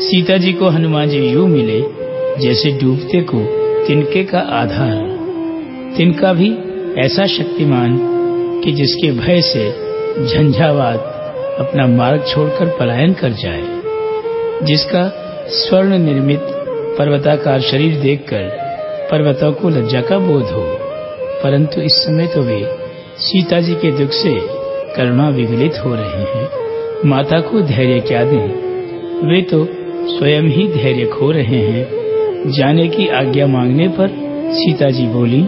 सीता जी को हनुमान जी यूँ मिले, जैसे डूबते को तिनके का आधार। तिनका भी ऐसा शक्तिमान कि जिसके भय से झंझावात अपना मार्ग छोड़कर पलायन कर जाए, जिसका स्वर्ण निर्मित पर्वताकार शरीर देखकर पर्वतों को लज्जा का बोध हो। परंतु इस समय तो वे सीता जी के दुख से करुणा विगलित हो रहे हैं। माता को धैर्य क्या दें? वे तो स्वयं ही धैर्य खो रहे हैं। जाने की आज्ञा मांगने पर सीता जी बोली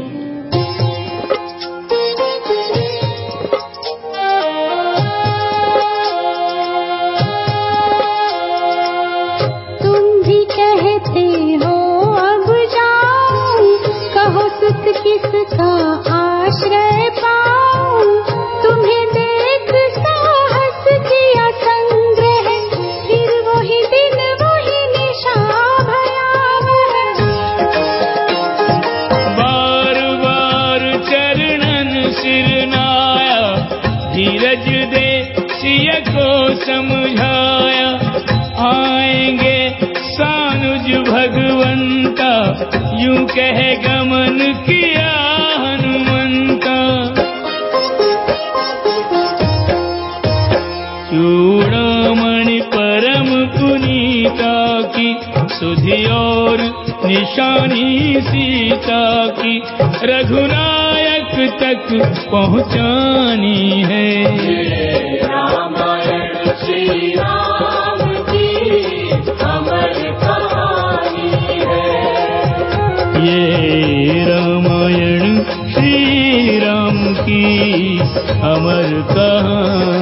धीरज दे सिय को समझाया। आएँगे सानुज भगवंता, यूँ कह गमन किया हनुमंता। चूड़ामणि परम पुनीता की, सुधि और निशानी सीता की रघुनायक तक पहुंचानी है। रामायण श्री राम की अमर कहानी है ये रामायण श्री राम की अमर कहानी।